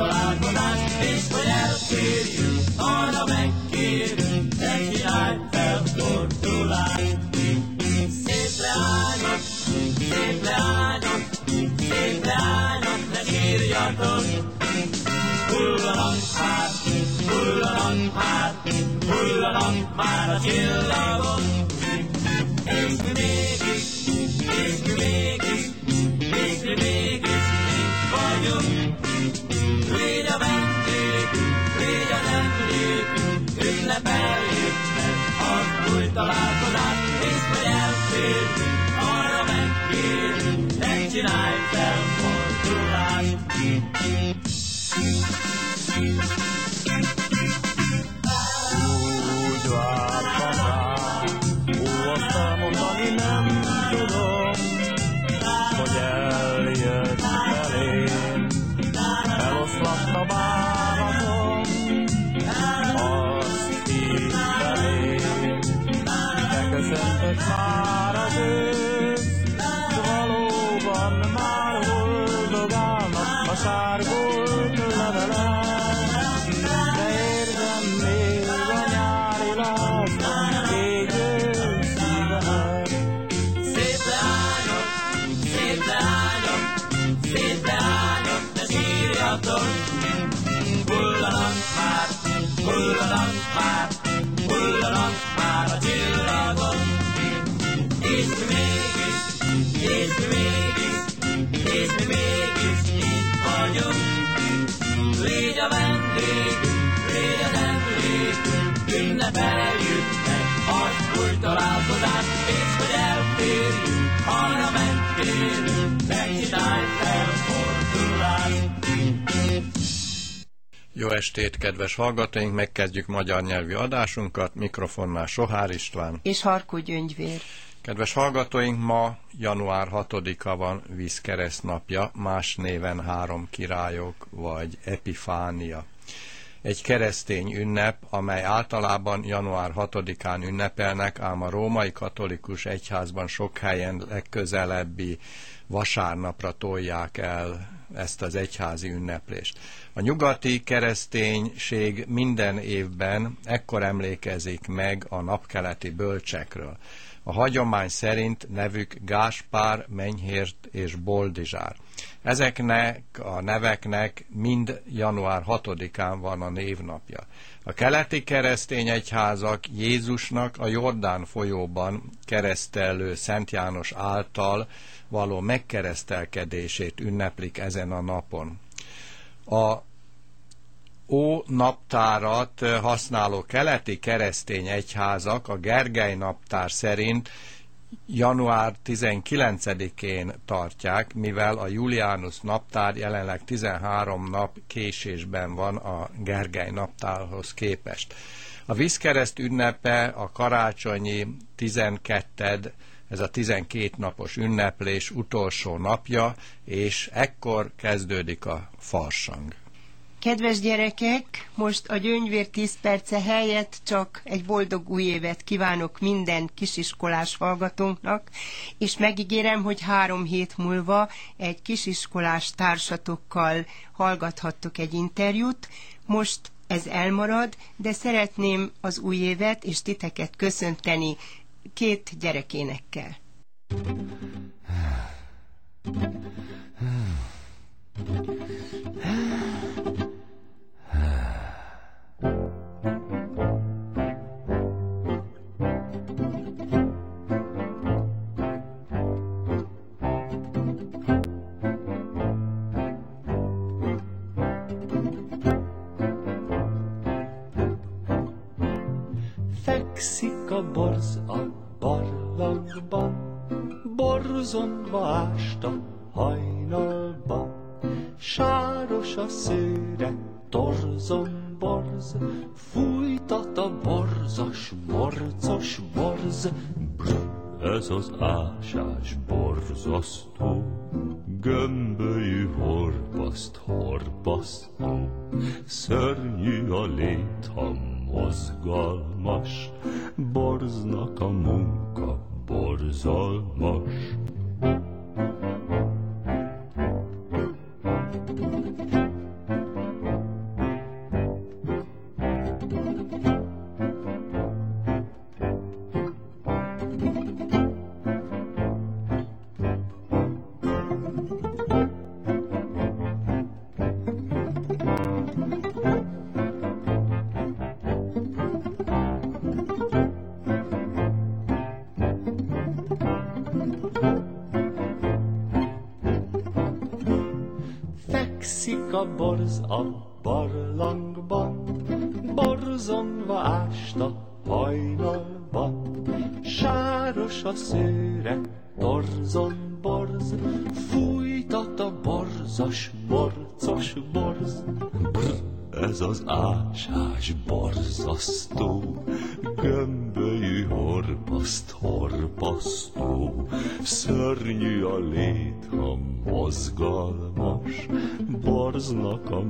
találkozást, és hogy elkérjük, arra megkérjük, ne csinálj felfordulást. Szép leányok, szép leányok, szép leányok, ne sírjatok, hullanak már, hullanak már, hullanak már a csillagok. Emlékünk, ünnepeljük meg Lord. Jó estét, kedves hallgatóink! Megkezdjük magyar nyelvű adásunkat. Mikrofonnál Sohár István. és Harkó Gyöngyvér. Kedves hallgatóink, ma január 6-a van vízkeresztnapja, más néven három királyok vagy epifánia. Egy keresztény ünnep, amely általában január 6-án ünnepelnek, ám a római katolikus egyházban sok helyen legközelebbi vasárnapra tolják el ezt az egyházi ünneplést. A nyugati kereszténység minden évben ekkor emlékezik meg a napkeleti bölcsekről. A hagyomány szerint nevük Gáspár, Menyhért és Boldizsár. Ezeknek a neveknek mind január 6-án van a névnapja. A keleti keresztény egyházak Jézusnak a Jordán folyóban keresztelő Szent János által való megkeresztelkedését ünneplik ezen a napon. A ó naptárat használó keleti keresztény egyházak a Gergely naptár szerint január 19-én tartják, mivel a Julianus naptár jelenleg 13 nap késésben van a Gergely naptárhoz képest. A vízkereszt ünnepe a karácsonyi 12 ez a 12 napos ünneplés utolsó napja, és ekkor kezdődik a farsang. Kedves gyerekek, most a gyöngyvér 10 perce helyett csak egy boldog új évet kívánok minden kisiskolás hallgatónknak, és megígérem, hogy három hét múlva egy kisiskolás társatokkal hallgathattok egy interjút. Most ez elmarad, de szeretném az új évet és titeket köszönteni két gyerekénekkel. Fekszik a borz a barlangban, borzonva ásta hajnalban. Sáros a szőre, torzon borz, fújtat a borzas, morcos borz. Brr, ez az ásás borzasztó, gömbölyű horpaszt horpasztó. Szörnyű a lét, ha mozgalmas, borznak a munka borznak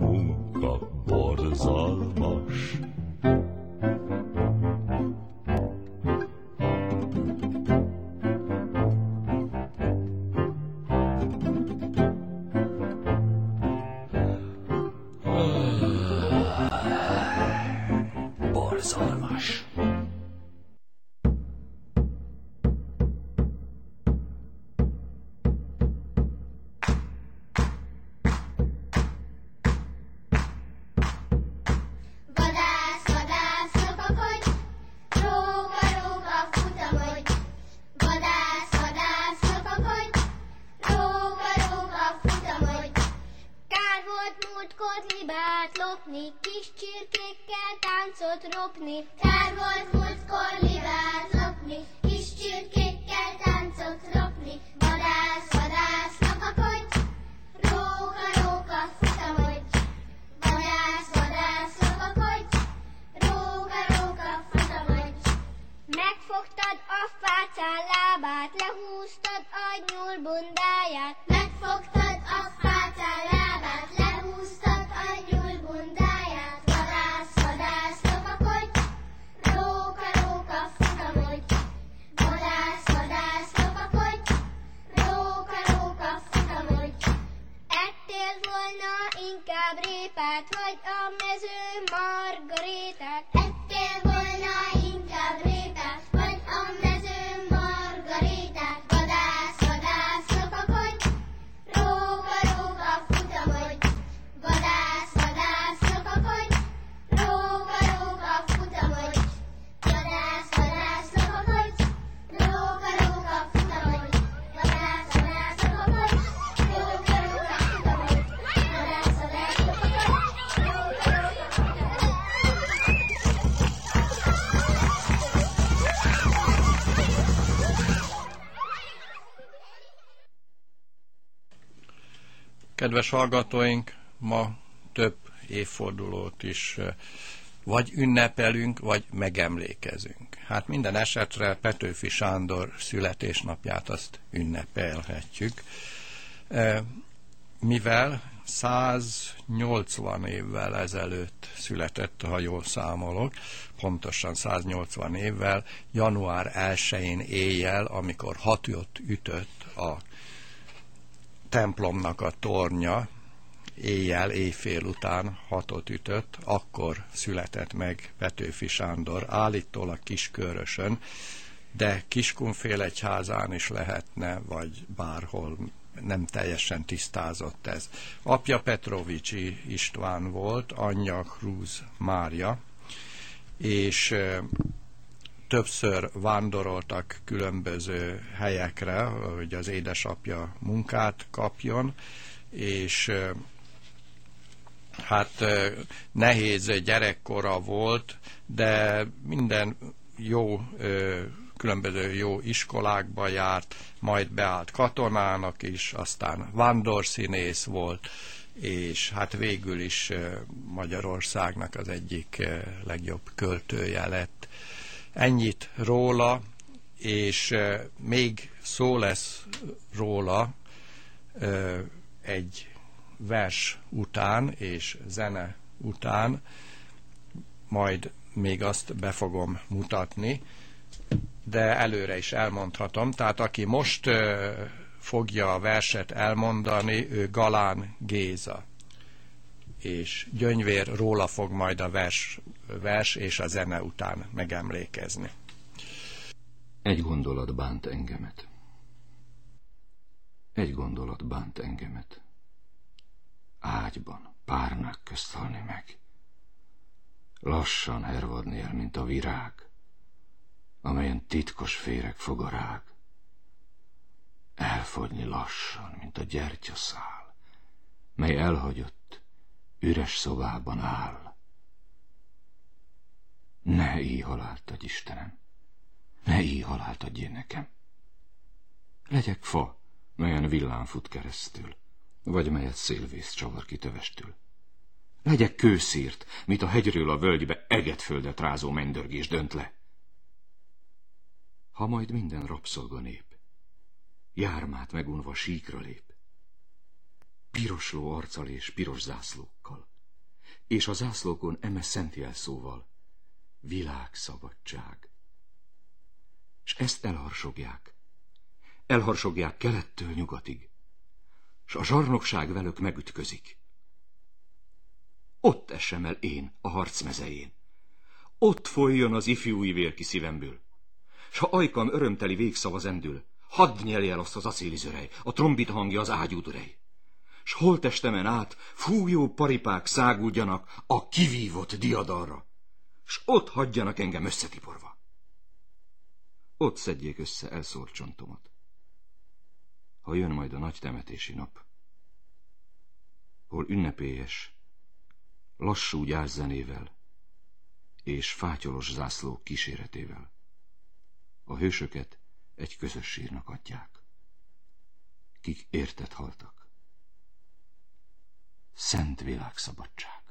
Kedves hallgatóink, ma több évfordulót is vagy ünnepelünk, vagy megemlékezünk. Hát minden esetre Petőfi Sándor születésnapját azt ünnepelhetjük, mivel 180 évvel ezelőtt született, ha jól számolok, pontosan 180 évvel, január 1-én éjjel, amikor hatot ütött a templomnak a tornya, éjjel, éjfél után hatot ütött, akkor született meg Petőfi Sándor, állítólag Kiskörösön, de Kiskunfél egyházán is lehetne, vagy bárhol nem teljesen tisztázott ez. Apja Petrovicsi István volt, anyja Krúz Mária, és többször vándoroltak különböző helyekre, hogy az édesapja munkát kapjon, és hát nehéz gyerekkora volt, de minden jó, különböző jó iskolákba járt, majd beállt katonának is, aztán vándorszínész volt, és hát végül is Magyarországnak az egyik legjobb költője lett. Ennyit róla, és még szó lesz róla egy vers után és zene után, majd még azt be fogom mutatni, de előre is elmondhatom. Tehát aki most fogja a verset elmondani, ő Galán Géza. És Gyöngyvér róla fog majd a vers, vers és a zene után megemlékezni. Egy gondolat bánt engemet. Egy gondolat bánt engemet. Ágyban, párnák közt halni meg. Lassan hervadni el, mint a virág, amelyen titkos féreg fog a rág. Elfogyni lassan, mint a gyertyaszál, mely elhagyott, üres szobában áll. Ne így halált adj, Istenem, ne így halált adj én nekem. Legyek fa, melyen villám fut keresztül, vagy melyet szélvész csavar ki tövestül. Legyek kőszírt, mint a hegyről a völgybe eget földet rázó mennydörgés dönt le. Ha majd minden rabszolga nép, jármát megunva síkra lép, pirosló arccal és piros zászlókkal, és a zászlókon eme szent jelszóval, világszabadság. S ezt elharsogják, elharsogják kelettől nyugatig, s a zsarnokság velük megütközik. Ott essem el én a harc mezején. Ott folyjon az ifjúi vér ki szívemből. S ha ajkam örömteli végszava zendül, hadd nyelj el azt az acéli zörej, a trombita hangja az ágyúdurej. S holtestemen át fújó paripák szágúdjanak a kivívott diadalra, s ott hagyjanak engem összetiporva. Ott szedjék össze elszórt csontomat. Ha jön majd a nagy temetési nap, hol ünnepélyes, lassú gyászzenével és fátyolos zászlók kíséretével. A hősöket egy közös sírnak adják. Kik értet haltak. Szent világszabadság.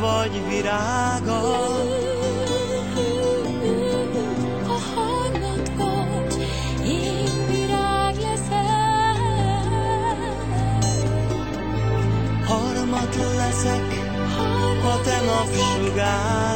Vagy virága, Ha harmad vagy, én virág leszek. harmat leszek, ha te napsugár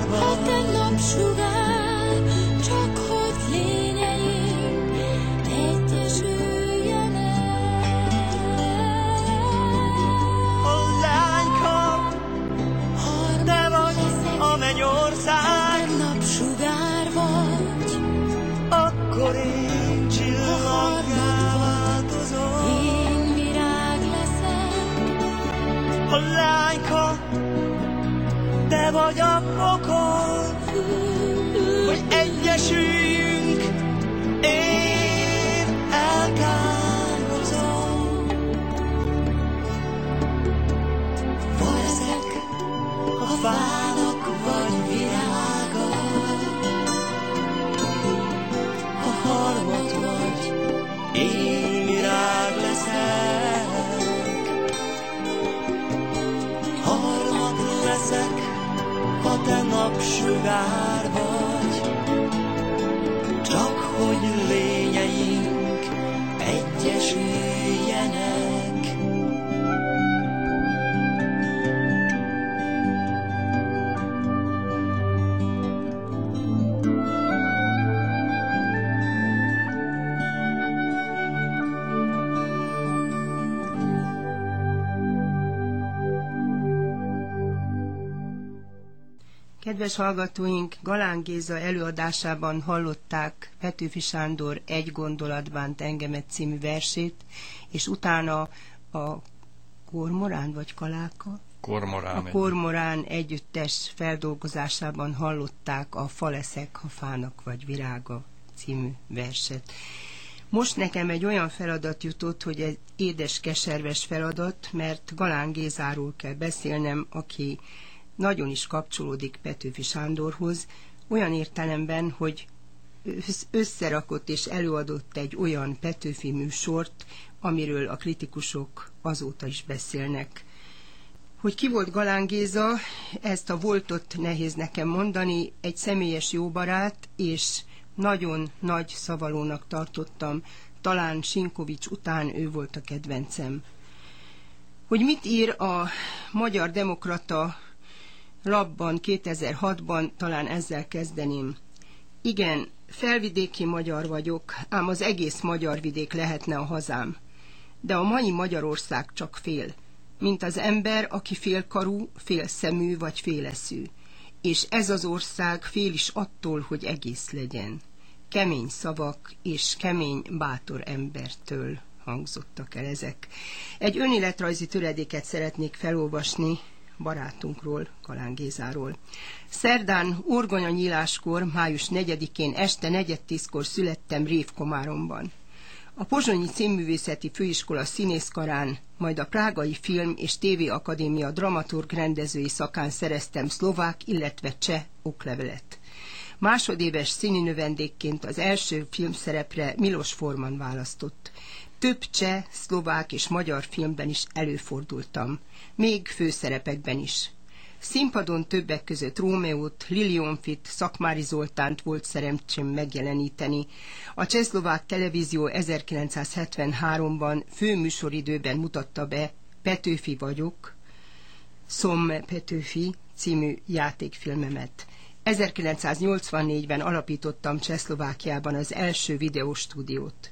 napsugár Kedves hallgatóink, Galán Géza előadásában hallották Petőfi Sándor Egy gondolat bánt engemet című versét, és utána a Kormorán vagy Kaláka? Kormorán. A Kormorán együttes feldolgozásában hallották a Fa leszek, ha fának vagy virága című verset. Most nekem egy olyan feladat jutott, hogy egy édes, keserves feladat, mert Galán Gézáról kell beszélnem, aki nagyon is kapcsolódik Petőfi Sándorhoz, olyan értelemben, hogy össz- összerakott és előadott egy olyan Petőfi műsort, amiről a kritikusok azóta is beszélnek. Hogy ki volt Galán Géza, ezt a voltot nehéz nekem mondani, egy személyes jóbarát, és nagyon nagy szavalónak tartottam, talán Sinkovics után ő volt a kedvencem. Hogy mit ír a Magyar Demokrata labban 2006-ban, talán ezzel kezdeném. Igen, felvidéki magyar vagyok, ám az egész magyar vidék lehetne a hazám. De a mai Magyarország csak fél, mint az ember, aki félkarú, félszemű vagy féleszű. És ez az ország fél is attól, hogy egész legyen. Kemény szavak és kemény, bátor embertől hangzottak el ezek. Egy önéletrajzi töredéket szeretnék felolvasni, barátunkról, Kalán Gézáról. Szerdán orgonya nyíláskor, május 4-én este 4.10-kor születtem Révkomáromban. A Pozsonyi Színművészeti Főiskola színészkarán, majd a Prágai Film és TV Akadémia dramaturg rendezői szakán szereztem szlovák, illetve cseh oklevelet. Másodéves színi növendékként az első filmszerepre Milos Forman választott. Több cseh, szlovák és magyar filmben is előfordultam, még főszerepekben is. Színpadon többek között Rómeót, Lilionfit, Szakmári Zoltánt volt szerencsém megjeleníteni. A Csehszlovák Televízió 1973-ban főműsoridőben mutatta be Petőfi vagyok, Szom Petőfi című játékfilmemet. 1984-ben alapítottam Csehszlovákiában az első videóstúdiót.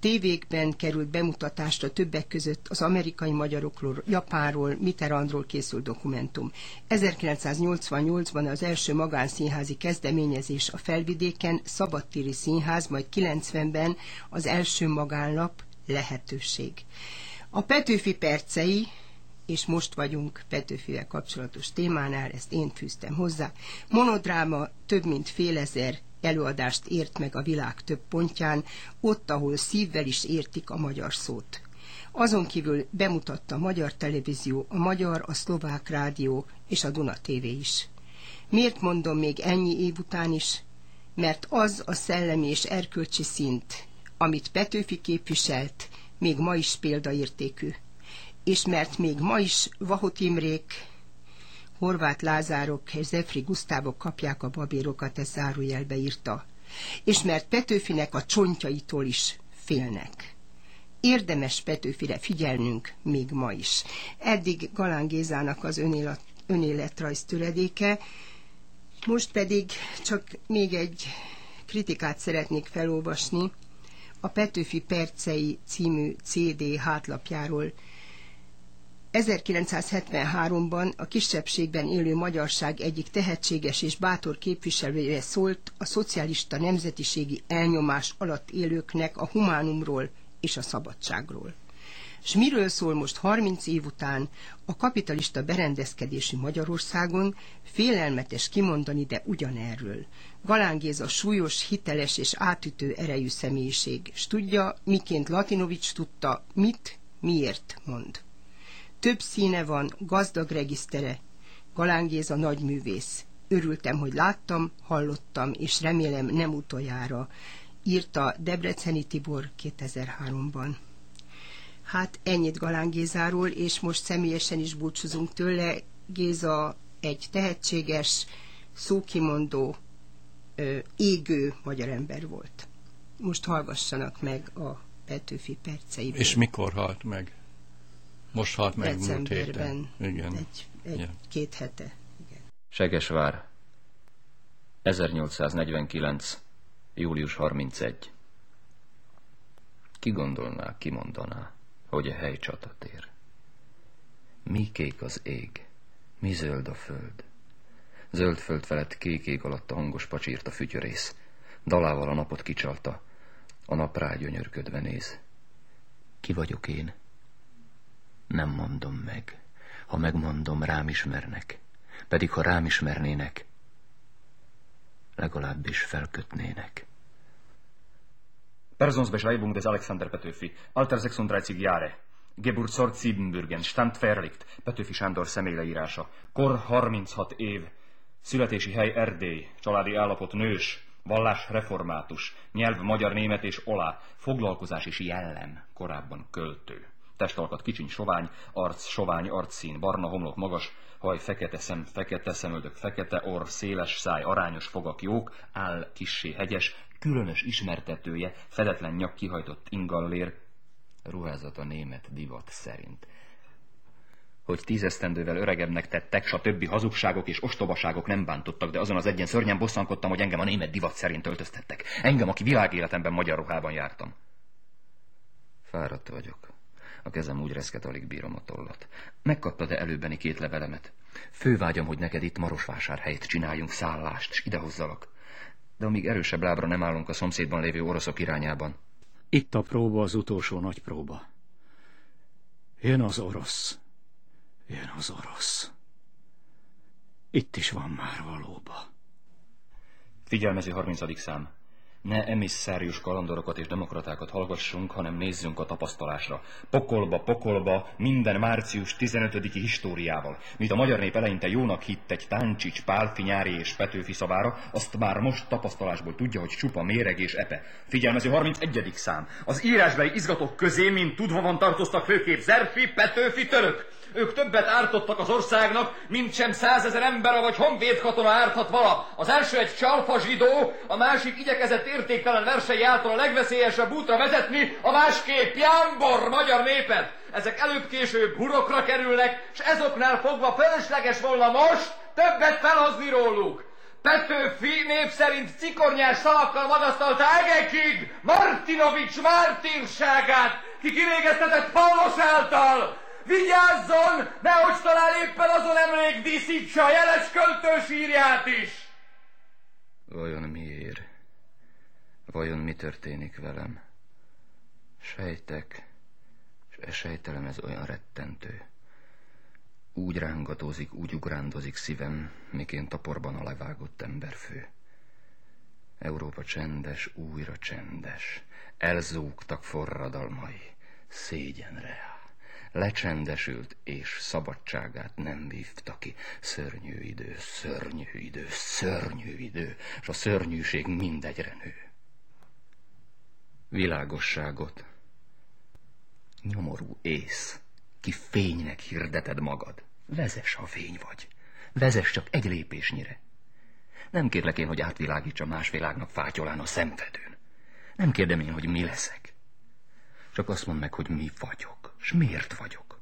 Tévékben került bemutatásra többek között az amerikai magyarokról, Japánról, Mitterrandról készült dokumentum. 1988-ban az első magánszínházi kezdeményezés a Felvidéken, Szabadtéri Színház, majd 90-ben az első magánlap lehetőség. A Petőfi percei, és most vagyunk Petőfivel kapcsolatos témánál, ezt én fűztem hozzá. Monodráma több mint fél ezer előadást ért meg a világ több pontján, ott, ahol szívvel is értik a magyar szót. Azon kívül bemutatta a Magyar Televízió, a Magyar, a Szlovák Rádió és a Duna TV is. Miért mondom még ennyi év után is? Mert az a szellemi és erkölcsi szint, amit Petőfi képviselt, még ma is példaértékű. És mert még ma is Vahot Imrék, Horváth Lázárok és Zefri Gusztávok kapják a babérokat, ez zárójelbe írta. És mert Petőfinek a csontjaitól is félnek. Érdemes Petőfire figyelnünk még ma is. Eddig Galán Gézának az önélet, önéletrajz töredéke, most pedig csak még egy kritikát szeretnék felolvasni a Petőfi Percei című CD hátlapjáról. 1973-ban a kisebbségben élő magyarság egyik tehetséges és bátor képviselője szólt a szocialista nemzetiségi elnyomás alatt élőknek a humánumról és a szabadságról. S miről szól most 30 év után a kapitalista berendezkedési Magyarországon, félelmetes kimondani, de ugyanerről. Galán Géza súlyos, hiteles és átütő erejű személyiség, s tudja, miként Latinovics tudta, mit, miért mond. Több színe van, gazdag regisztere, Galán Géza nagy művész. Örültem, hogy láttam, hallottam, és remélem nem utoljára, írta Debreceni Tibor 2003-ban. Hát ennyit Galán Gézáról, és most személyesen is búcsúzunk tőle. Géza egy tehetséges, szókimondó, égő magyar ember volt. Most hallgassanak meg a Petőfi perceiből. És mikor halt meg? Most halt meg múlt héten. Igen. Egy, egy Igen. két hete. Segesvár, 1849. július 31. Ki gondolná, ki mondaná, hogy a hely csatatér? Mi kék az ég, mi zöld a föld. Zöld föld felett kék ég alatt a hangos pacsírt a fütyörész. Dalával a napot kicsalta, a nap rá gyönyörködve néz. Ki vagyok én? Nem mondom meg. Ha megmondom, rám ismernek. Pedig ha rám ismernének, legalábbis felkötnének. Personsbeschreibung des Alexander Petőfi. Alter 36 Jahre. Geburtsort Siebenbürgen. Stand verlegt. Petőfi Sándor személyleírása. Kor 36 év. Születési hely Erdély. Családi állapot nős. Vallás református. Nyelv magyar, német és olá. Foglalkozás és jellem. Korábban költő. Testalkat kicsiny sovány, arc sovány arcszín, barna homlok magas, haj fekete szem, fekete szemöldök, fekete orr, széles száj, arányos fogak jók, áll kissé hegyes, különös ismertetője, fedetlen nyak kihajtott ingallér, Ruházat a német divat szerint. Hogy tízesztendővel öregebbnek tettek, s a többi hazugságok és ostobaságok nem bántottak, de azon az egyen szörnyen bosszankodtam, hogy engem a német divat szerint öltöztettek. Engem, aki világéletemben magyar ruhában jártam. Fáradt vagyok. A kezem úgy reszket, alig bírom a tollat. Megkaptad-e előbbeni két levelemet? Fővágyam, hogy neked itt Marosvásárhelyet csináljunk szállást, s idehozzalak. De amíg erősebb lábra nem állunk a szomszédban lévő oroszok irányában, Itt a próba az utolsó nagy próba. Jön az orosz. Jön az orosz. Itt is van már valóba. Figyelmező 30. szám. Ne emisszárius kalandorokat és demokratákat hallgassunk, hanem nézzünk a tapasztalásra. Pokolba, pokolba, minden március 15 históriával. Mint a magyar nép eleinte jónak hitt egy Táncsics, Pálfi, Nyári és Petőfi szavára, azt már most tapasztalásból tudja, hogy csupa méreg és epe. Figyelmező 31. szám. Az írásbeli izgatók közé, mint tudva van tartoztak főképp Zerfi, Petőfi, török. Ők többet ártottak az országnak, mint sem százezer ember vagy honvéd katona árthat vala. Az első egy csalfa zsidó, a másik igyekezett értéktelen versei által a legveszélyesebb útra vezetni, a másképp jámbor magyar népet. Ezek előbb-később burokra kerülnek, és ezoknál fogva fölösleges volna most többet felhozni róluk. Petőfi név szerint cikornyás szavakkal magasztalta egekig Martinovics mártírságát, ki kirégeztetett Pavlos által. Vigyázzon, nehogy talán éppen azon emlék díszítse a jeles költő sírját is! Vajon miért? Vajon mi történik velem? Sejtek, és e sejtelem ez olyan rettentő. Úgy rángatózik, úgy ugrándozik szívem, miként a porban a levágott emberfő. Európa csendes, újra csendes. Elzúgtak forradalmai. Szégyenre áll. Lecsendesült, és szabadságát nem vívta ki. Szörnyű idő, szörnyű idő, szörnyű idő, és a szörnyűség mindegyre nő. Világosságot. Nyomorú ész, ki fénynek hirdeted magad. Vezess, ha fény vagy. Vezess csak egy lépésnyire. Nem kérlek én, hogy átvilágítsa más világnak fátyolán a szemfedőn. Nem kérdem én, hogy mi leszek. Csak azt mondd meg, hogy mi vagyok, és miért vagyok.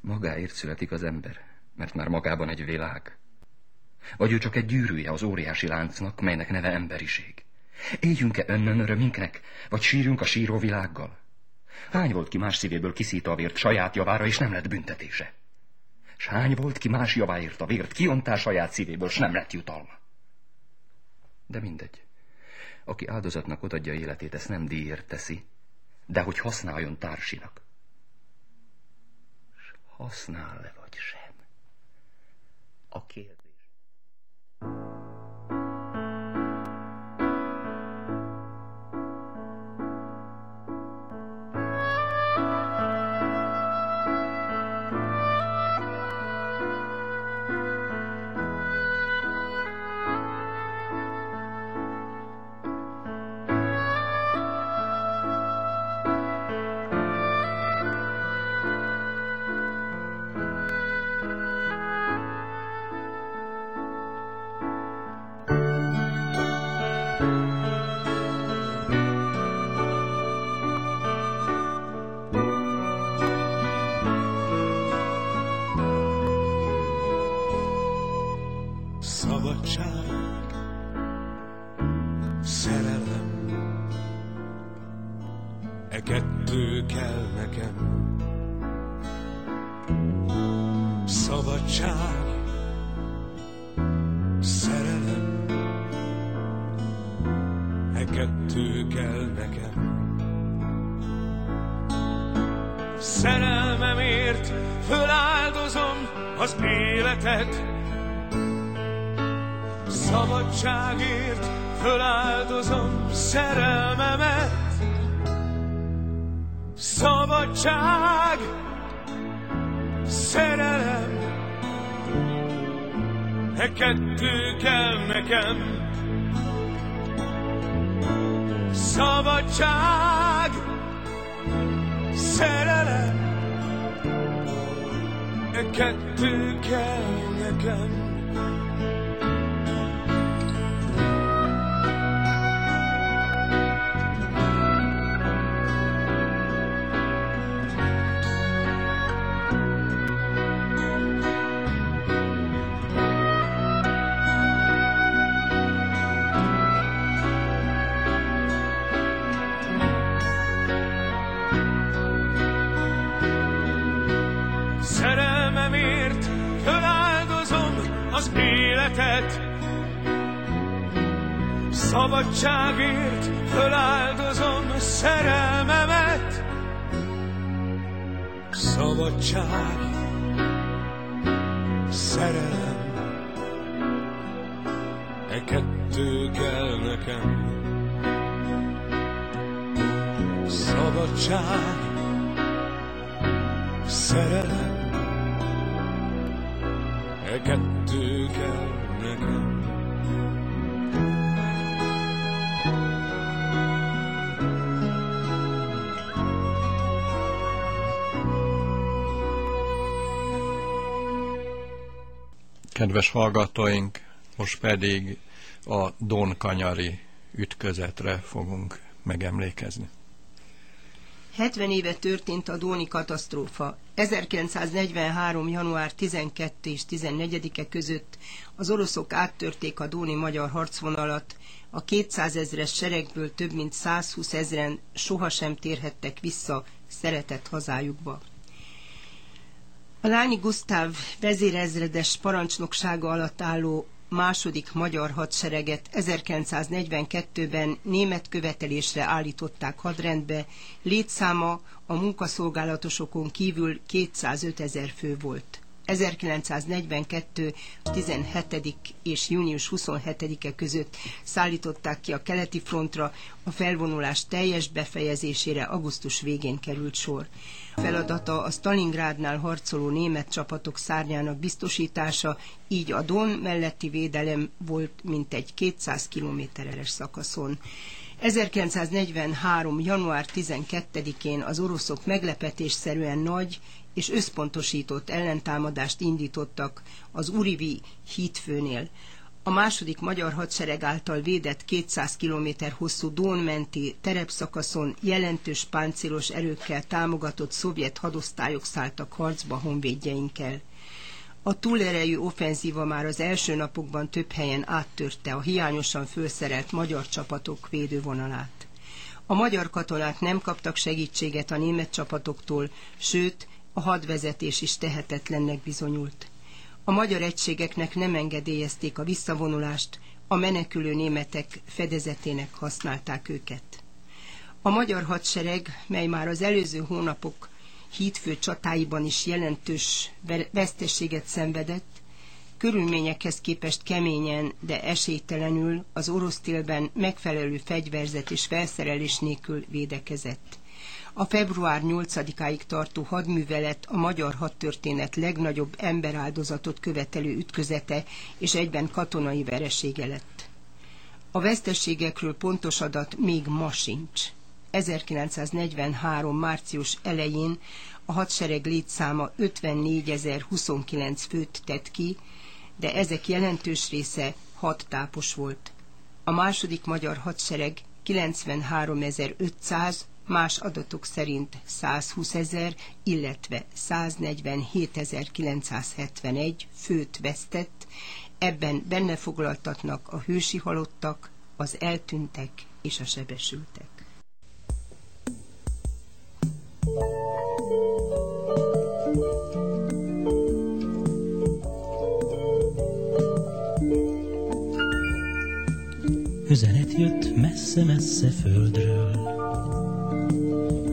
Magáért születik az ember, mert már magában egy világ. Vagy ő csak egy gyűrűje az óriási láncnak, melynek neve emberiség. Éljünk-e önnön örömünknek, vagy sírjunk a síró világgal? Hány volt ki más szívéből kiszíta a vért saját javára, és nem lett büntetése? S hány volt ki más javáért a vért kiontás saját szívéből, s nem lett jutalma? De mindegy. Aki áldozatnak odadja életét, ezt nem díjért teszi, de hogy használjon társinak. Használ-e vagy sem? A kérdés. Szerelem, e Kedves hallgatóink, most pedig a Donkanyari ütközetre fogunk megemlékezni. 70 éve történt a Dóni katasztrófa. 1943. január 12 és 14-e között az oroszok áttörték a Dóni magyar harcvonalat, a 200 ezres seregből több mint 120 ezren sohasem térhettek vissza szeretett hazájukba. A Lányi Gusztáv vezérezredes parancsnoksága alatt álló második magyar hadsereget 1942-ben német követelésre állították hadrendbe, létszáma a munkaszolgálatosokon kívül 205 ezer fő volt. 1942. 17. és június 27-e között szállították ki a keleti frontra, a felvonulás teljes befejezésére augusztus végén került sor. Feladata a Stalingrádnál harcoló német csapatok szárnyának biztosítása, így a Don melletti védelem volt mintegy 200 kilométeres szakaszon. 1943. január 12-én az oroszok meglepetésszerűen nagy és összpontosított ellentámadást indítottak az Urivi hídfőnél. A második magyar hadsereg által védett 200 km hosszú Dón-menti terepszakaszon jelentős páncélos erőkkel támogatott szovjet hadosztályok szálltak harcba honvédjeinkkel. A túlerejű offenzíva már az első napokban több helyen áttörte a hiányosan fölszerelt magyar csapatok védővonalát. A magyar katonák nem kaptak segítséget a német csapatoktól, sőt, a hadvezetés is tehetetlennek bizonyult. A magyar egységeknek nem engedélyezték a visszavonulást, a menekülő németek fedezetének használták őket. A magyar hadsereg, mely már az előző hónapok hídfő csatáiban is jelentős ve- veszteséget szenvedett, körülményekhez képest keményen, de esélytelenül az orosz télben megfelelő fegyverzet és felszerelés nélkül védekezett. A február 8-áig tartó hadművelet a magyar hadtörténet legnagyobb emberáldozatot követelő ütközete és egyben katonai veresége lett. A veszteségekről pontos adat még ma sincs. 1943. március elején a hadsereg létszáma 54.029 főt tett ki, de ezek jelentős része hat tápos volt. A második magyar hadsereg 93.500, más adatok szerint 120 ezer, illetve 147.971 főt vesztett, ebben benne foglaltatnak a hősi halottak, az eltűntek és a sebesültek. Üzenet jött messze-messze földről,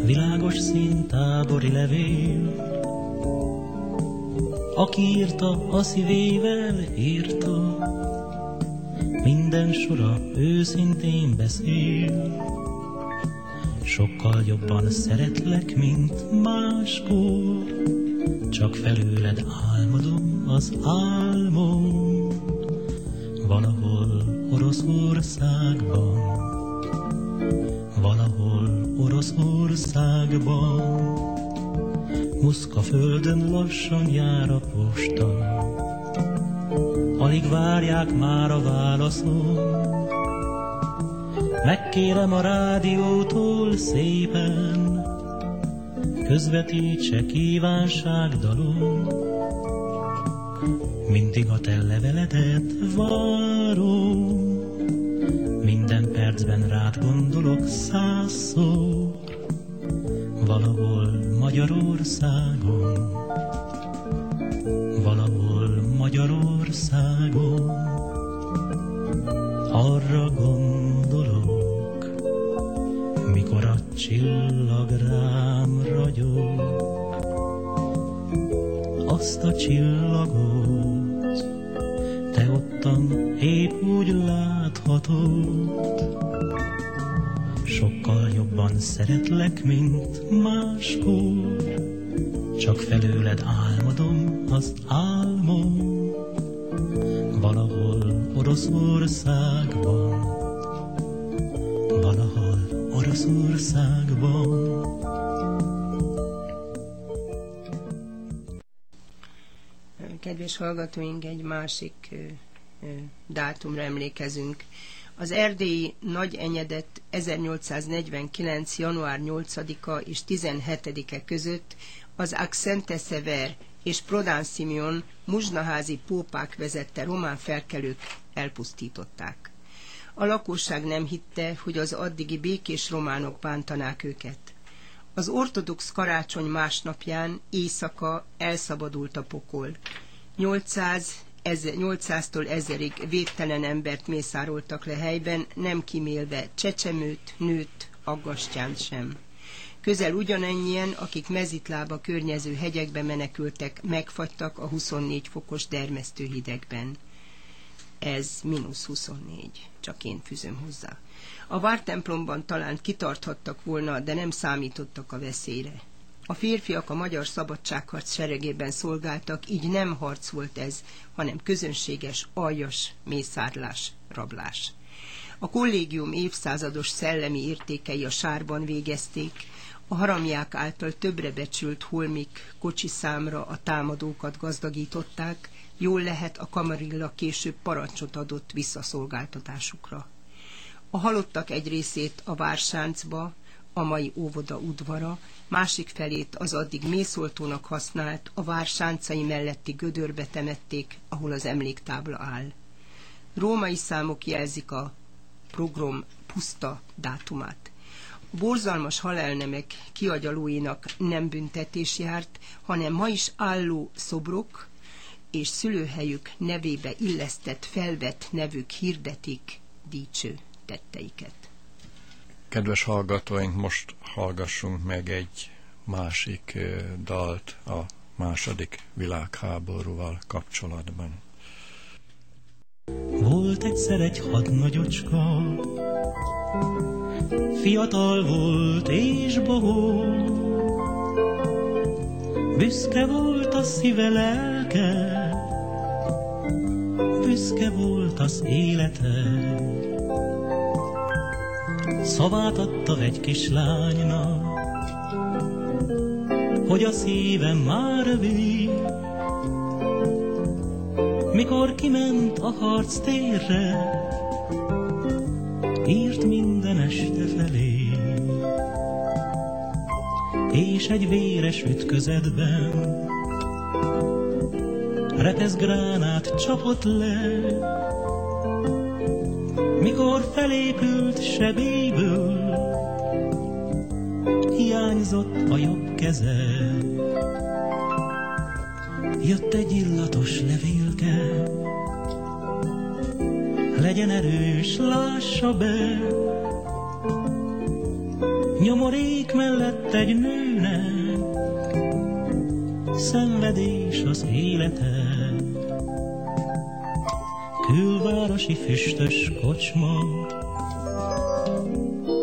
világos színtábori levél. Aki írta, a szívével írta, minden sora őszintén beszél. Sokkal jobban szeretlek, mint máskor, csak felőled álmodom az álmom. Valahol Oroszországban, valahol Oroszországban, Muszka földön lassan jár a posta, alig várják már a válaszom. Megkérem a rádiótól szépen, közvetítse kívánságdalom. Mindig a te leveledet várom, percben rád gondolok százszor, valahol Magyarországon, valahol Magyarországon, arra gondolok, mikor a csillag rám ragyog, azt a csillagot, te ottan épp úgy láthatod. Sokkal jobban szeretlek, mint máskor, csak felőled álmodom az álmom, valahol Oroszországban, valahol Oroszországban. Kedves hallgatóink, egy másik dátumra emlékezünk. Az erdélyi nagy enyedet 1849. január 8-a és 17-e között az Accente Sever és Prodán Simeon muzsnaházi pópák vezette román felkelők elpusztították. A lakosság nem hitte, hogy az addigi békés románok bántanák őket. Az ortodox karácsony másnapján éjszaka elszabadult a pokol. 800 ezer, 800-tól ezerig védtelen embert mészároltak le helyben, nem kimélve csecsemőt, nőt, aggastyánt sem. Közel ugyanennyien, akik mezitlába környező hegyekbe menekültek, megfagytak a 24 fokos dermesztő hidegben. Ez mínusz 24, csak én fűzöm hozzá. A vártemplomban talán kitarthattak volna, de nem számítottak a veszélyre. A férfiak a magyar szabadságharc seregében szolgáltak, így nem harc volt ez, hanem közönséges, aljas mészárlás, rablás. A kollégium évszázados szellemi értékei a sárban végezték, a haramják által többre becsült holmik kocsi számra a támadókat gazdagították, jól lehet a kamarilla később parancsot adott visszaszolgáltatásukra. A halottak egy részét a vársáncba, a mai óvoda udvara, másik felét az addig mészoltónak használt, a vár melletti gödörbe temették, ahol az emléktábla áll. Római számok jelzik a program puszta dátumát. A borzalmas halálnemek kiagyalóinak nem büntetés járt, hanem ma is álló szobrok és szülőhelyük nevébe illesztett felvett nevük hirdetik dicső tetteiket. Kedves hallgatóink, most hallgassunk meg egy másik dalt a második világháborúval kapcsolatban. Volt egyszer egy hadnagyocska, fiatal volt és bohó, büszke volt a szíve lelke, büszke volt az élete. Szavát adta egy kislánynak, hogy a szíve már övé, mikor kiment a harc térre, írt minden este felé. És egy véres ütközetben repesz gránát csapott le, mikor felépült sebéből, hiányzott a jobb keze. Jött egy illatos levélke, legyen erős, lássa be. Nyomorék mellett egy nőnek, szenvedés az élete. Külvárosi füstös kocsma,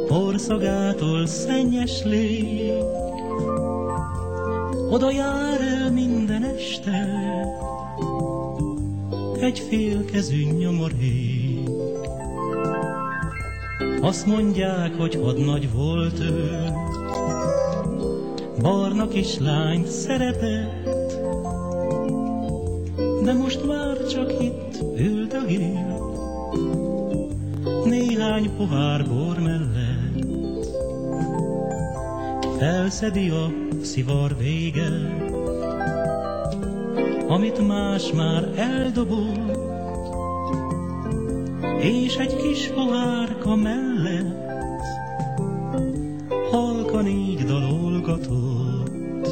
porszagától szennyes lég, oda jár el minden este. Egy félkezű nyomorék. Azt mondják, hogy hadnagy volt ő, barna kislányt szeretett, Felszedi a szivar vége, amit más már eldobott, és egy kis pohárka mellett halkan így dalolgatott.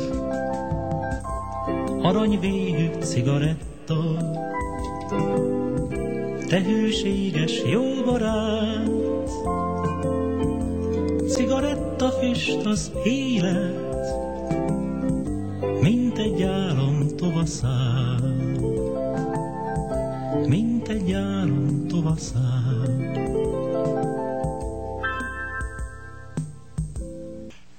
Aranyvégű cigaretta, te hűséges jó barát, cigaretta füst az élet, mint egy álom.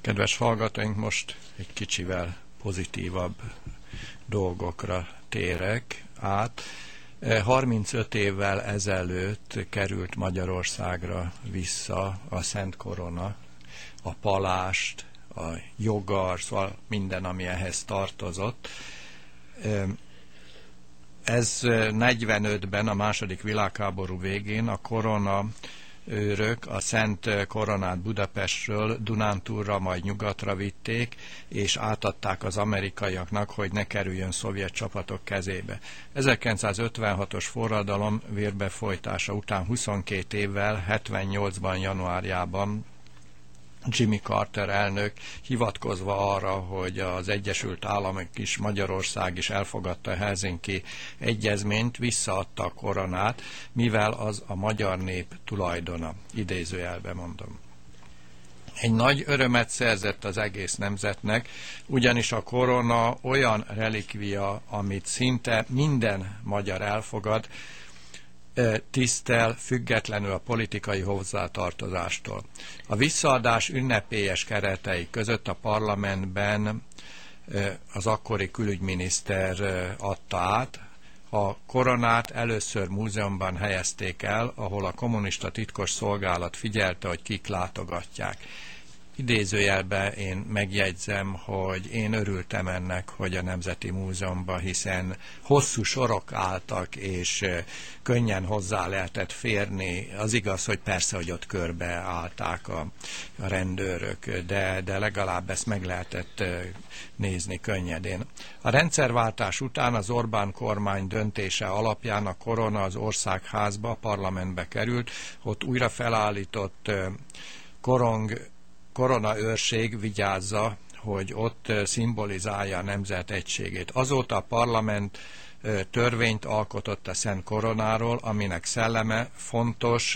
Kedves hallgatóink, most egy kicsivel pozitívabb dolgokra térek át. E, 35 évvel ezelőtt került Magyarországra vissza a Szent Korona, a palást, a jogar, szóval minden, ami ehhez tartozott. Ez 45-ben, a második világháború végén a korona őrök a Szent Koronát Budapestről Dunántúrra, majd nyugatra vitték, és átadták az amerikaiaknak, hogy ne kerüljön szovjet csapatok kezébe. 1956-os forradalom vérbefolytása után 22 évvel, 78-ban januárjában Jimmy Carter elnök hivatkozva arra, hogy az Egyesült Államok is, Magyarország is elfogadta a Helsinki egyezményt, visszaadta a koronát, mivel az a magyar nép tulajdona, idézőjelbe mondom. Egy nagy örömet szerzett az egész nemzetnek, ugyanis a korona olyan relikvia, amit szinte minden magyar elfogad, tisztel, függetlenül a politikai hozzátartozástól. A visszaadás ünnepélyes keretei között a parlamentben az akkori külügyminiszter adta át, a koronát először múzeumban helyezték el, ahol a kommunista titkos szolgálat figyelte, hogy kik látogatják idézőjelben én megjegyzem, hogy én örültem ennek, hogy a Nemzeti Múzeumban, hiszen hosszú sorok álltak, és könnyen hozzá lehetett férni. Az igaz, hogy persze, hogy ott körbe állták a, a rendőrök, de, de legalább ezt meg lehetett nézni könnyedén. A rendszerváltás után az Orbán kormány döntése alapján a korona az országházba, a parlamentbe került, ott újra felállított korong koronaőrség vigyázza, hogy ott szimbolizálja a nemzet egységét. Azóta a parlament törvényt alkotott a Szent Koronáról, aminek szelleme fontos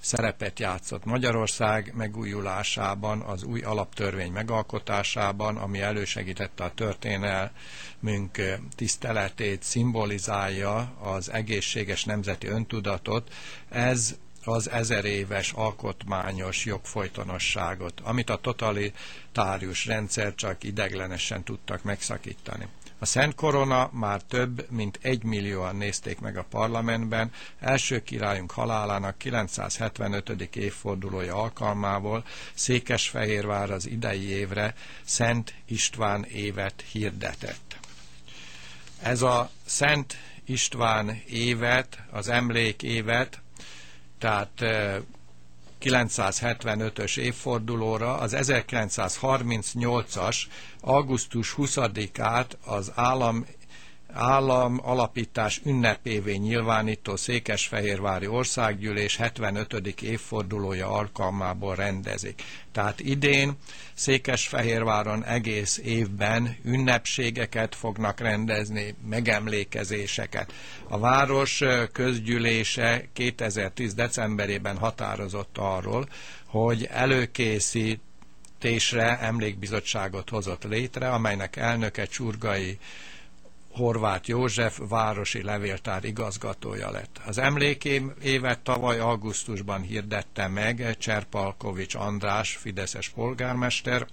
szerepet játszott Magyarország megújulásában, az új alaptörvény megalkotásában, ami elősegítette a történelmünk tiszteletét, szimbolizálja az egészséges nemzeti öntudatot. Ez az ezer éves alkotmányos jogfolytonosságot, amit a totalitárius rendszer csak ideglenesen tudtak megszakítani. A Szent Korona már több mint egy millióan nézték meg a parlamentben, első királyunk halálának 975. évfordulója alkalmából Székesfehérvár az idei évre Szent István évet hirdetett. Ez a Szent István évet, az emlék évet tehát 975-ös évfordulóra az 1938-as augusztus 20-át az állam állam alapítás ünnepévé nyilvánító Székesfehérvári Országgyűlés 75. évfordulója alkalmából rendezik. Tehát idén Székesfehérváron egész évben ünnepségeket fognak rendezni, megemlékezéseket. A város közgyűlése 2010. decemberében határozott arról, hogy előkészítésre emlékbizottságot hozott létre, amelynek elnöke Csurgai Horváth József városi levéltár igazgatója lett. Az emlékévet tavaly augusztusban hirdette meg Cserpalkovics András, Fideszes polgármester,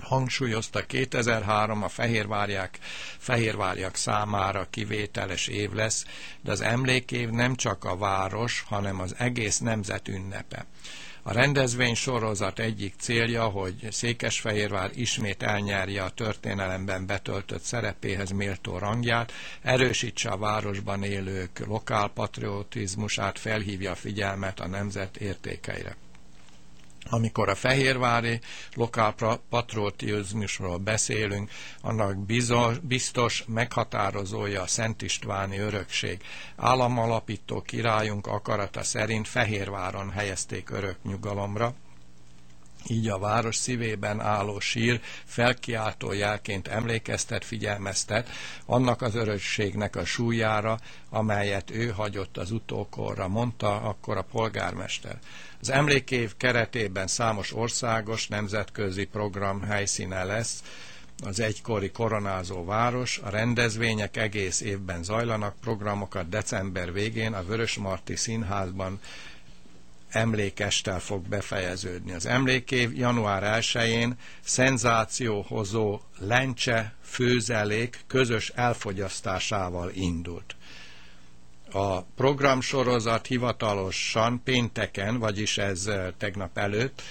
hangsúlyozta 2003 a fehérvárják, fehérvárják számára kivételes év lesz, de az emlékév nem csak a város, hanem az egész nemzet ünnepe. A rendezvény sorozat egyik célja, hogy Székesfehérvár ismét elnyerje a történelemben betöltött szerepéhez méltó rangját, erősítse a városban élők lokálpatriotizmusát, felhívja a figyelmet a nemzet értékeire. Amikor a fehérvári lokálpatriotizmusról beszélünk, annak bizos, biztos meghatározója a Szent Istváni örökség. Államalapító királyunk akarata szerint Fehérváron helyezték örök nyugalomra, így a város szívében álló sír felkiáltó jelként emlékeztet, figyelmeztet annak az örökségnek a súlyára, amelyet ő hagyott az utókorra, mondta akkor a polgármester. Az emlékév keretében számos országos nemzetközi program helyszíne lesz, az egykori koronázó város. A rendezvények egész évben zajlanak, programokat december végén a Vörösmarty Színházban emlékestel fog befejeződni. Az emlékév január 1-én szenzációhozó lencse főzelék közös elfogyasztásával indult. A programsorozat hivatalosan pénteken, vagyis ez tegnap előtt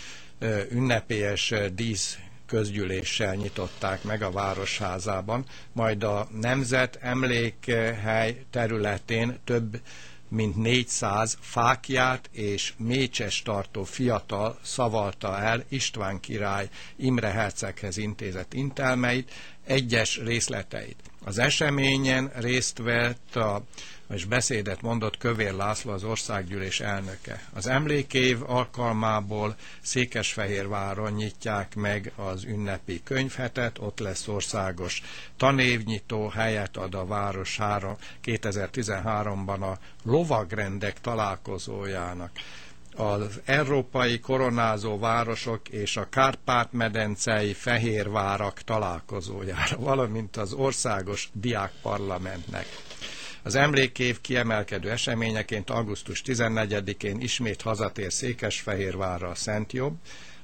ünnepélyes dísz közgyűléssel nyitották meg a Városházában, majd a Nemzet Emlékhely területén több mint 400 fákját és mécses tartó fiatal szavalta el István király Imre herceghez intézett intelmeit, egyes részleteit. Az eseményen részt vett a és beszédet mondott Kövér László, az országgyűlés elnöke. Az emlékév alkalmából Székesfehérváron nyitják meg az ünnepi könyvhetet, ott lesz országos tanévnyitó, helyet ad a város 2013-ban a lovagrendek találkozójának az európai koronázó városok és a Kárpát-medencei fehérvárak találkozójára, valamint az országos diákparlamentnek. Az emlékév kiemelkedő eseményeként augusztus 14-én ismét hazatér Székesfehérvárra a Szent Jobb,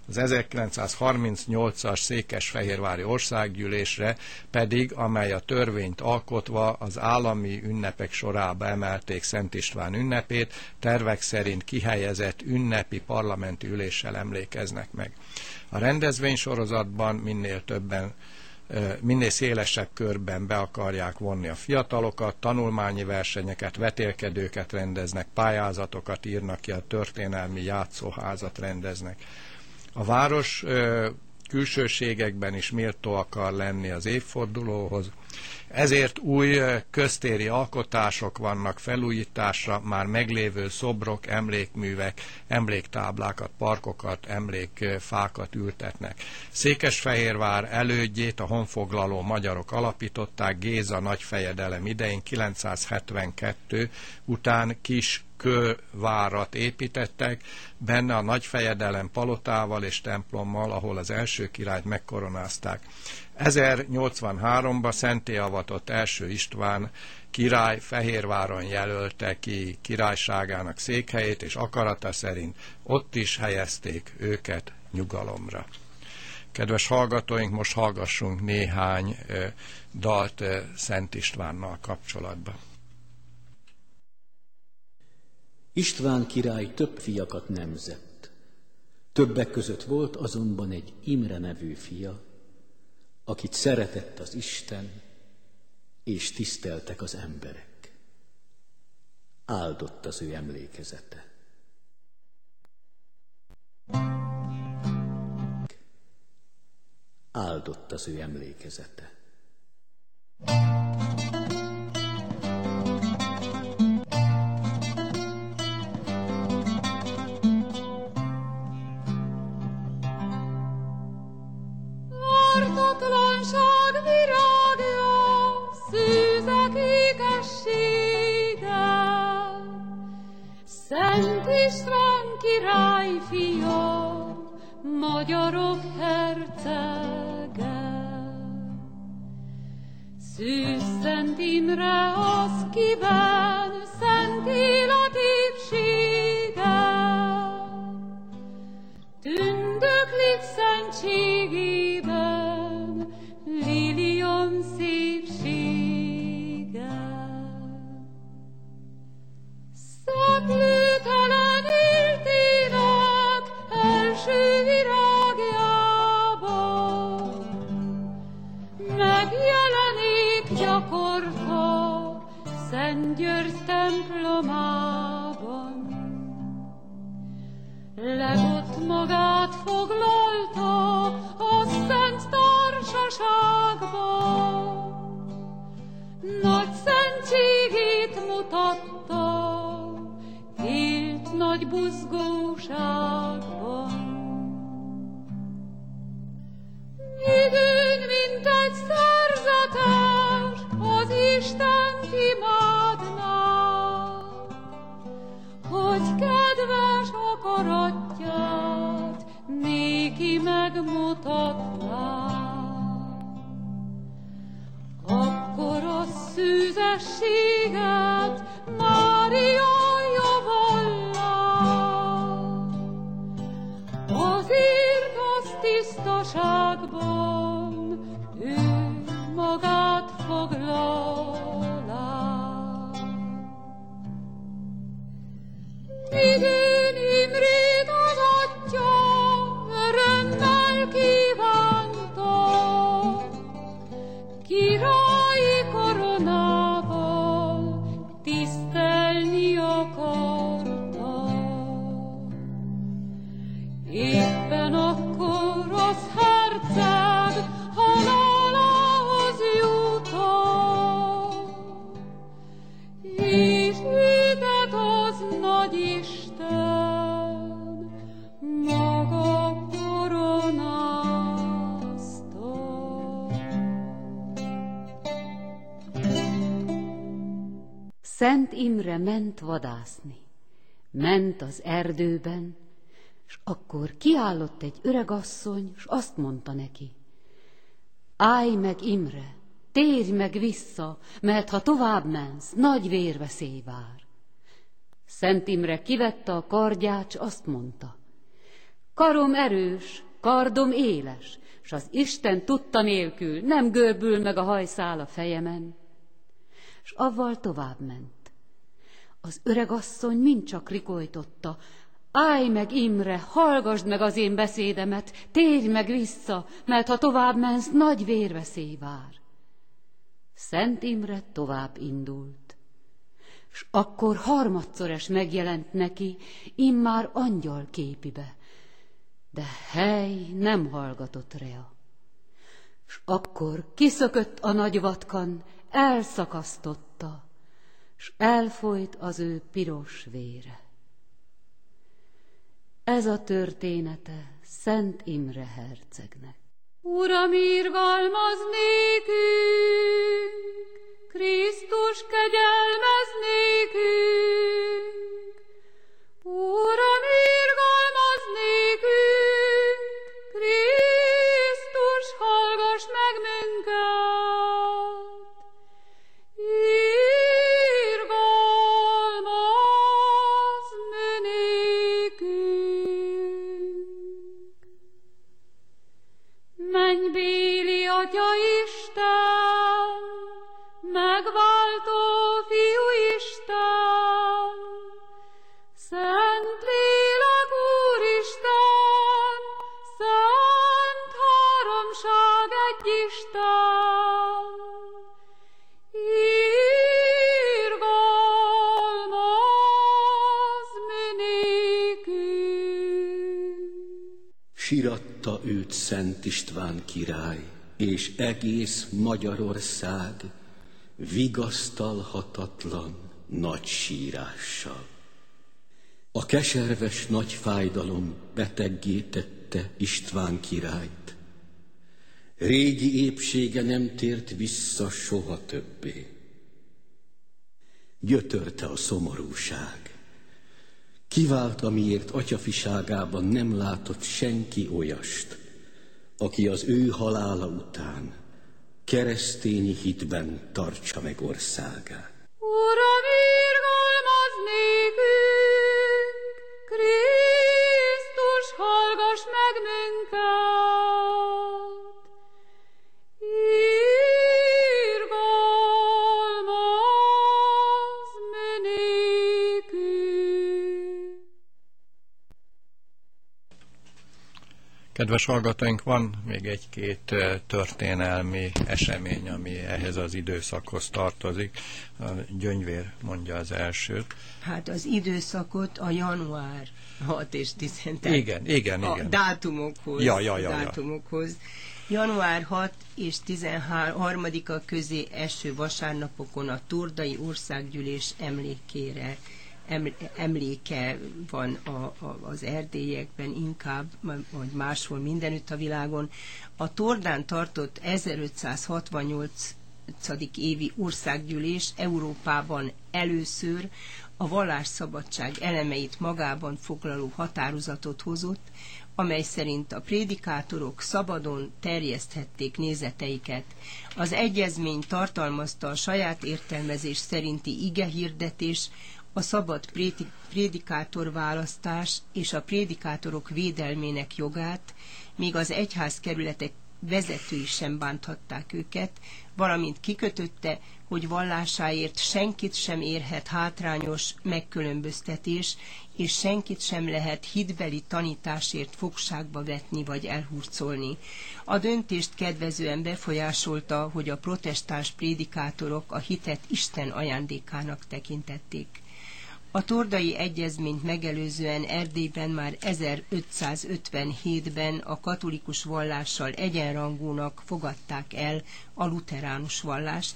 az 1938-as Székesfehérvári Országgyűlésre pedig, amely a törvényt alkotva az állami ünnepek sorába emelték Szent István ünnepét, tervek szerint kihelyezett ünnepi parlamenti üléssel emlékeznek meg. A rendezvénysorozatban minél többen minél szélesebb körben be akarják vonni a fiatalokat, tanulmányi versenyeket, vetélkedőket rendeznek, pályázatokat írnak ki, a történelmi játszóházat rendeznek. A város külsőségekben is méltó akar lenni az évfordulóhoz, ezért új köztéri alkotások vannak felújításra, már meglévő szobrok, emlékművek, emléktáblákat, parkokat, emlékfákat ültetnek. Székesfehérvár elődjét a honfoglaló magyarok alapították Géza nagyfejedelem idején 972 után kis kővárat építettek, benne a nagyfejedelem palotával és templommal, ahol az első királyt megkoronázták. 1083-ban szenté avatott első István király Fehérváron jelölte ki királyságának székhelyét, és akarata szerint ott is helyezték őket nyugalomra. Kedves hallgatóink, most hallgassunk néhány dalt Szent Istvánnal kapcsolatban. István király több fiakat nemzett. Többek között volt azonban egy Imre nevű fia, akit szeretett az Isten, és tiszteltek az emberek. Áldott az ő emlékezete. Áldott az ő emlékezete. Szent István király fia, magyarok hercege. Szűz Szent Imre az kíván, szent élet épsége. Tündöklik szentségében, Szaklőtelen éltének első virágjában, Megjelenik gyakorta Szent György templomában. Legott foglalta a szent társaságba. Nagy szentségét mutatta, buzgóságban. Időn, mint egy szerzetes, az Istent imádná, hogy kedves akaratját néki megmutatná. Akkor a szűzességet Szent Imre ment vadászni. Ment az erdőben, és akkor kiállott egy öregasszony, és azt mondta neki, Állj meg, Imre, térj meg vissza, mert ha tovább mensz, nagy vérveszély vár. Szent Imre kivette a kardját, s azt mondta, Karom erős, kardom éles, s az Isten tudta nélkül nem görbül meg a hajszál a fejemen. S avval tovább ment. Az öregasszony mind csak rikolytotta, Állj meg, Imre, hallgasd meg az én beszédemet, térj meg vissza, mert ha tovább mensz, nagy vérveszély vár. Szent Imre tovább indult. S akkor harmadszor es megjelent neki, immár angyal képibe. de hely nem hallgatott rea. S akkor kiszökött a nagy vatkan, elszakasztotta, s elfolyt az ő piros vére. Ez a története Szent Imre hercegnek. Uram, irgalmaz nékünk, Krisztus kegyelmez nékünk. Uram, irgalmaz nékünk, Krisztus, hallgass meg minket. Őt Szent István király, és egész Magyarország vigasztalhatatlan nagy sírással. A keserves nagy fájdalom beteggé tette István királyt. Régi épsége nem tért vissza soha többé. Gyötörte a szomorúság. Kivált, amiért atyafiságában nem látott senki olyast, aki az ő halála után keresztényi hitben tartsa meg országát. Uram, irgalmaz nékünk, Krisztus, hallgass meg minket. Kedves hallgatóink, van még egy-két történelmi esemény, ami ehhez az időszakhoz tartozik. A gyöngyvér mondja az elsőt. Hát az időszakot a január 6 és 10 Igen, igen, a igen. dátumokhoz. Ja, ja, ja, ja. dátumokhoz. Január 6 és 13 a közé eső vasárnapokon a Turdai Országgyűlés emlékére eml- emléke van a, a, az erdélyekben inkább, vagy máshol mindenütt a világon. A Tordán tartott 1568 évi országgyűlés Európában először a vallásszabadság elemeit magában foglaló határozatot hozott, amely szerint a prédikátorok szabadon terjeszthették nézeteiket. Az egyezmény tartalmazta a saját értelmezés szerinti igehirdetés, a szabad prédi- prédikátor választás és a prédikátorok védelmének jogát, míg az egyházkerületek vezetői sem bánthatták őket, valamint kikötötte, hogy vallásáért senkit sem érhet hátrányos megkülönböztetés, és senkit sem lehet hitbeli tanításért fogságba vetni vagy elhurcolni. A döntést kedvezően befolyásolta, hogy a protestáns prédikátorok a hitet Isten ajándékának tekintették. A tordai egyezményt megelőzően Erdélyben már 1557-ben a katolikus vallással egyenrangúnak fogadták el a luteránus vallást,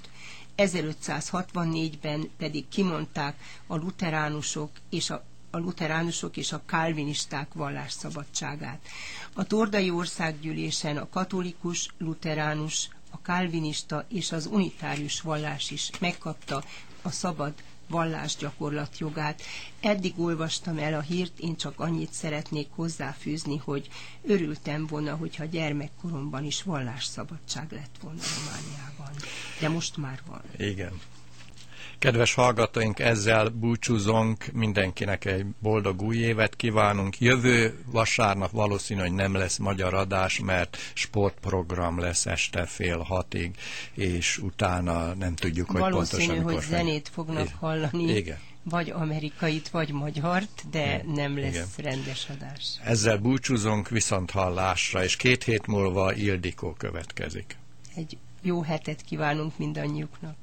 1564-ben pedig kimondták a luteránusok és a a luteránusok és a kálvinisták vallásszabadságát. A Tordai Országgyűlésen a katolikus, luteránus, a kálvinista és az unitárius vallás is megkapta a szabad vallásgyakorlat jogát. Eddig olvastam el a hírt, én csak annyit szeretnék hozzáfűzni, hogy örültem volna, hogyha gyermekkoromban is vallásszabadság lett volna Romániában. De most már van. Igen. Kedves hallgatóink, ezzel búcsúzunk, mindenkinek egy boldog új évet kívánunk. Jövő vasárnap valószínű, hogy nem lesz magyar adás, mert sportprogram lesz este fél hatig, és utána nem tudjuk, hogy Valószínű, pontosan hogy mikor fog- zenét fognak I- hallani, Igen. vagy amerikait, vagy magyart, de nem lesz Igen. rendes adás. Ezzel búcsúzunk viszont hallásra, és két hét múlva Ildikó következik. Egy jó hetet kívánunk mindannyiuknak.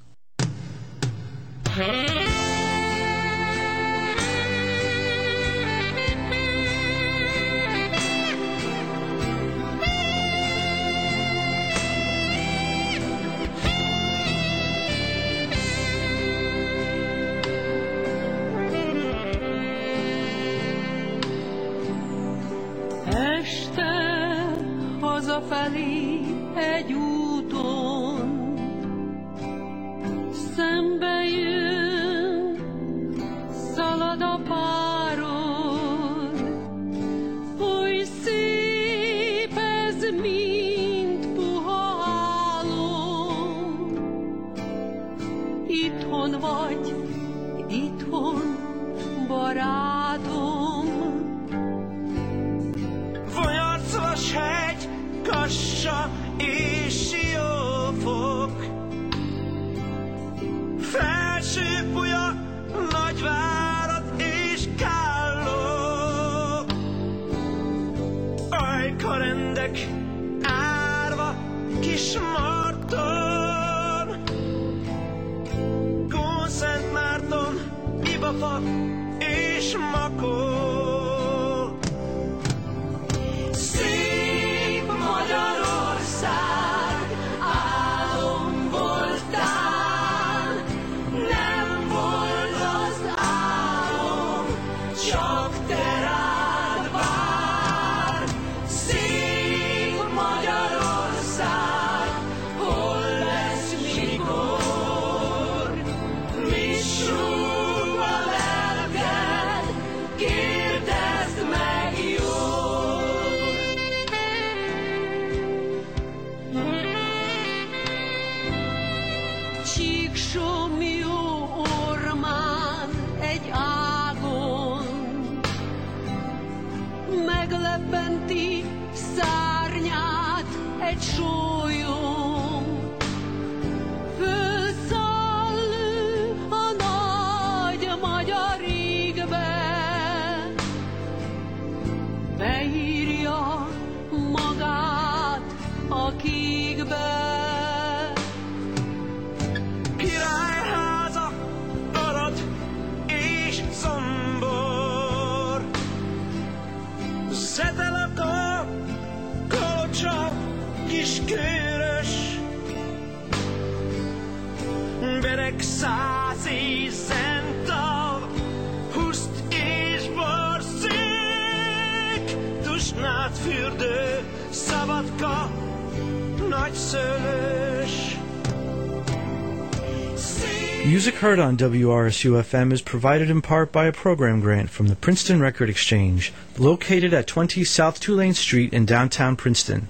Mm-hmm. heard on WRSU FM is provided in part by a program grant from the Princeton Record Exchange, located at 20 South Tulane Street in downtown Princeton.